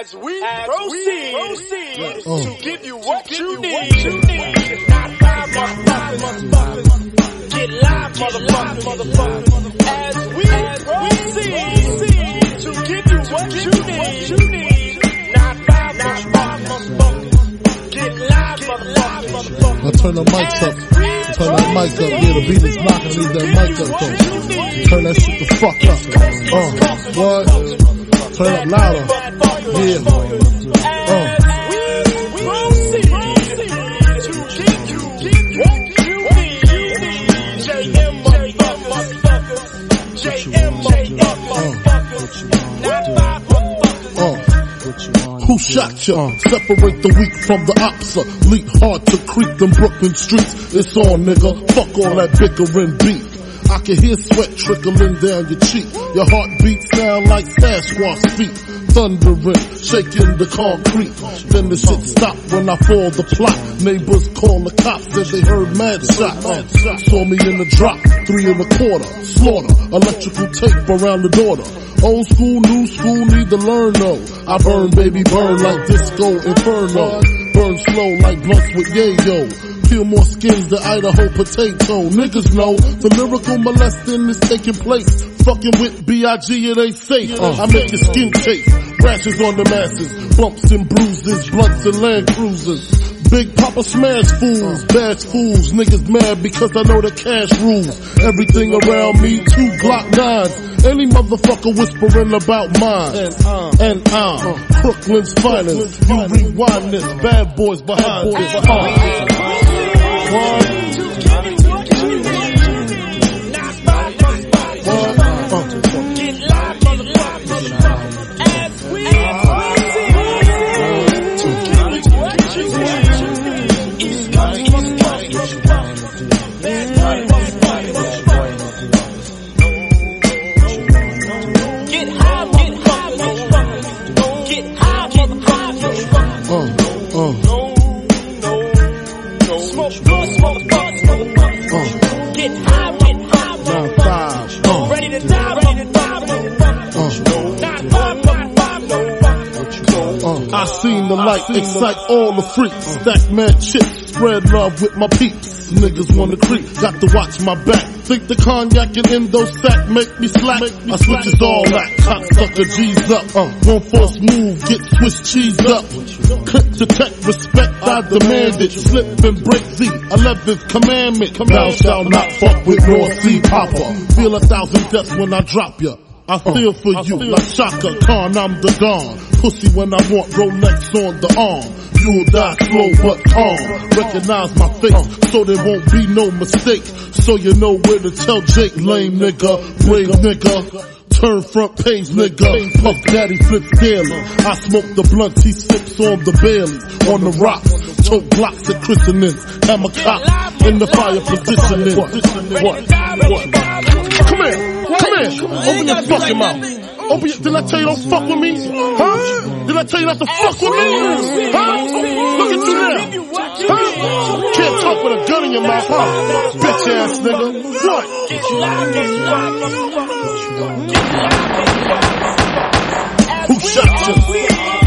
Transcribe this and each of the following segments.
As we as proceed, proceed Uh. to give you what you need. You need. Not five motherfuckers. Get live, motherfuckers. motherfuckers. As we proceed to give you what you need. You need. Not five motherfuckers. Get live, motherfuckers. Now turn the mics up. Turn that mic up. Yeah, the beat is knocking. Leave that mic up though. Turn that shit the fuck up. Uh, what? Turn up louder. Yeah. Uh. Uh. Who shot ya? Separate the weak from the opsa. Leap hard to creep them Brooklyn streets. It's on, nigga. Fuck all that bickering beef. I can hear sweat trickling down your cheek. Your heartbeat sound like Sasquatch feet. Thundering, shaking the concrete. Then the shit stopped when I fall the plot. Neighbors call the cops, said they heard mad shots. Saw me in the drop, three and a quarter. Slaughter, electrical tape around the daughter. Old school, new school, need to learn though. I burn, baby, burn like disco inferno. Burn slow like blunts with yayo. Peel more skins than Idaho potato. Niggas know the lyrical molesting is taking place. Fucking with B.I.G. it ain't safe. I make your skin chafe. Rashes on the masses. Bumps and bruises. Blunts and land cruisers. Big Papa smash fools, bash fools, niggas mad because I know the cash rules. Everything around me, two Glock nines. Any motherfucker whispering about mine. And I'm uh, Brooklyn's finest. You rewind this, bad boys behind this. Uh, nine, Uh, I seen the light excite all the freaks. Stack mad chips, spread love with my peeps. Niggas wanna creep, got to watch my back. Think the cognac and endo sack make me slack. I switches all that, cocksucker G's up. Uh, one force move, get Swiss cheese up. Click detect respect, I demand it. Slip and break the 11th commandment. Thou shalt not fuck with North Sea Papa. Feel a thousand deaths when I drop ya. I feel for you like Chaka Khan, I'm the Don. Pussy when I want Rolex on the arm. You'll die slow but calm. Recognize my face so there won't be no mistake. So you know where to tell Jake, lame nigga, brave nigga. Turn front page nigga, Puff Daddy flips daily. I smoke the blunts, he sips on the Baileys, on the rocks. Choke blocks at christenings, hammer cops in the fire positioning. What? What? What? Come here, open your fucking mouth. Open your, did I tell you don't fuck with me? Huh? Did I tell you not to fuck with me? Huh? Look at you now. Huh? Can't talk with a gun in your mouth, huh? Bitch ass nigga. What? Who shot you?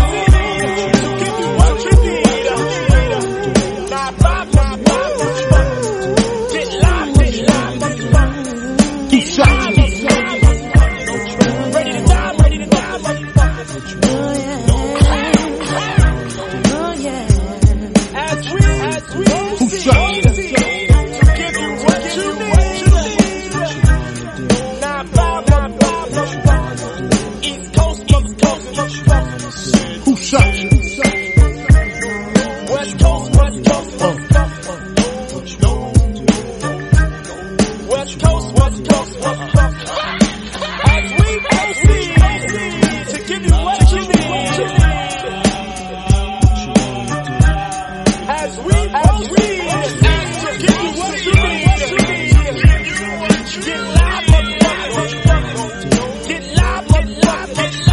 Get live. Get live. Get live,